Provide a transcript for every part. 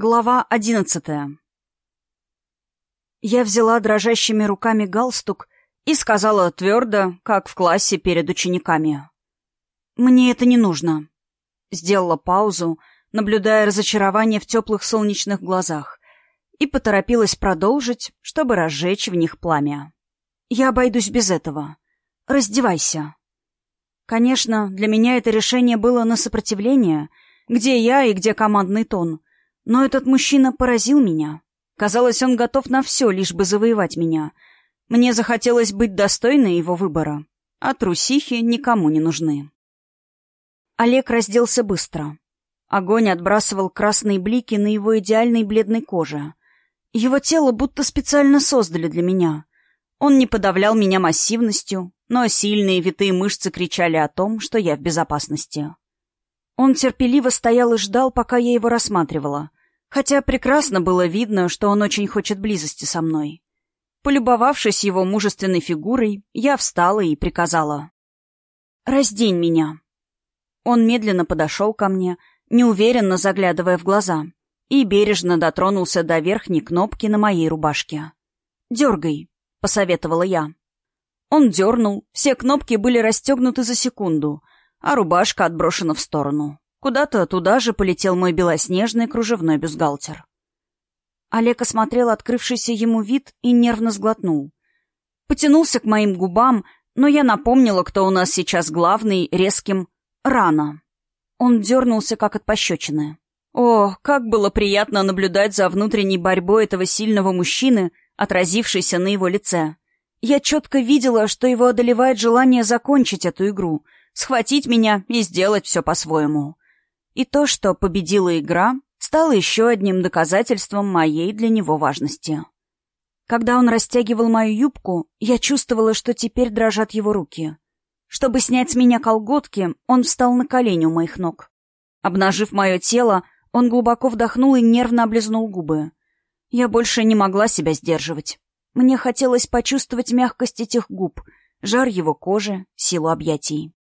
Глава одиннадцатая. Я взяла дрожащими руками галстук и сказала твердо, как в классе перед учениками. «Мне это не нужно». Сделала паузу, наблюдая разочарование в теплых солнечных глазах, и поторопилась продолжить, чтобы разжечь в них пламя. «Я обойдусь без этого. Раздевайся». Конечно, для меня это решение было на сопротивление, где я и где командный тон — но этот мужчина поразил меня. Казалось, он готов на все, лишь бы завоевать меня. Мне захотелось быть достойной его выбора. А трусихи никому не нужны. Олег разделся быстро. Огонь отбрасывал красные блики на его идеальной бледной коже. Его тело будто специально создали для меня. Он не подавлял меня массивностью, но сильные витые мышцы кричали о том, что я в безопасности. Он терпеливо стоял и ждал, пока я его рассматривала, хотя прекрасно было видно, что он очень хочет близости со мной. Полюбовавшись его мужественной фигурой, я встала и приказала. «Раздень меня». Он медленно подошел ко мне, неуверенно заглядывая в глаза, и бережно дотронулся до верхней кнопки на моей рубашке. «Дергай», — посоветовала я. Он дернул, все кнопки были расстегнуты за секунду, а рубашка отброшена в сторону. Куда-то туда же полетел мой белоснежный кружевной бюстгальтер. Олег осмотрел открывшийся ему вид и нервно сглотнул. Потянулся к моим губам, но я напомнила, кто у нас сейчас главный, резким «рано». Он дернулся, как от пощечины. О, как было приятно наблюдать за внутренней борьбой этого сильного мужчины, отразившейся на его лице. Я четко видела, что его одолевает желание закончить эту игру, схватить меня и сделать все по-своему. И то, что победила игра, стало еще одним доказательством моей для него важности. Когда он растягивал мою юбку, я чувствовала, что теперь дрожат его руки. Чтобы снять с меня колготки, он встал на колени у моих ног. Обнажив мое тело, он глубоко вдохнул и нервно облизнул губы. Я больше не могла себя сдерживать. Мне хотелось почувствовать мягкость этих губ, жар его кожи, силу объятий.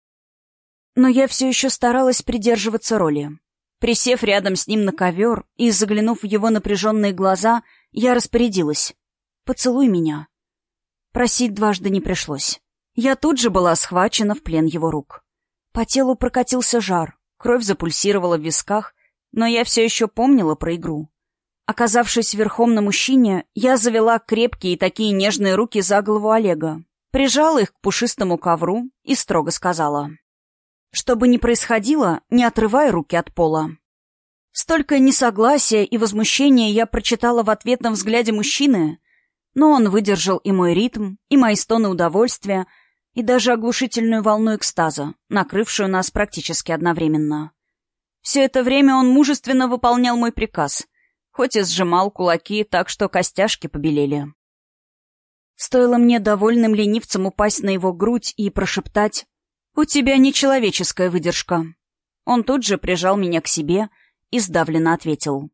Но я все еще старалась придерживаться роли. Присев рядом с ним на ковер и заглянув в его напряженные глаза, я распорядилась. «Поцелуй меня». Просить дважды не пришлось. Я тут же была схвачена в плен его рук. По телу прокатился жар, кровь запульсировала в висках, но я все еще помнила про игру. Оказавшись верхом на мужчине, я завела крепкие и такие нежные руки за голову Олега, прижала их к пушистому ковру и строго сказала. Что бы ни происходило, не отрывай руки от пола. Столько несогласия и возмущения я прочитала в ответном взгляде мужчины, но он выдержал и мой ритм, и мои стоны удовольствия, и даже оглушительную волну экстаза, накрывшую нас практически одновременно. Все это время он мужественно выполнял мой приказ, хоть и сжимал кулаки так, что костяшки побелели. Стоило мне довольным ленивцам упасть на его грудь и прошептать «У тебя нечеловеческая выдержка». Он тут же прижал меня к себе и сдавленно ответил.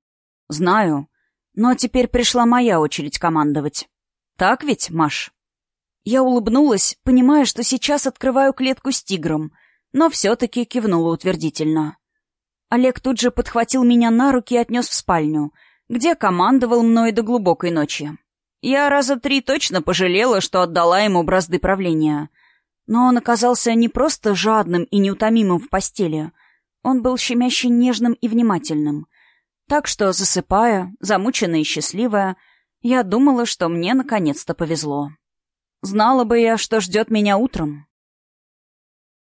«Знаю, но теперь пришла моя очередь командовать. Так ведь, Маш?» Я улыбнулась, понимая, что сейчас открываю клетку с тигром, но все-таки кивнула утвердительно. Олег тут же подхватил меня на руки и отнес в спальню, где командовал мной до глубокой ночи. Я раза три точно пожалела, что отдала ему бразды правления — но он оказался не просто жадным и неутомимым в постели. Он был щемяще нежным и внимательным. Так что, засыпая, замученная и счастливая, я думала, что мне наконец-то повезло. Знала бы я, что ждет меня утром,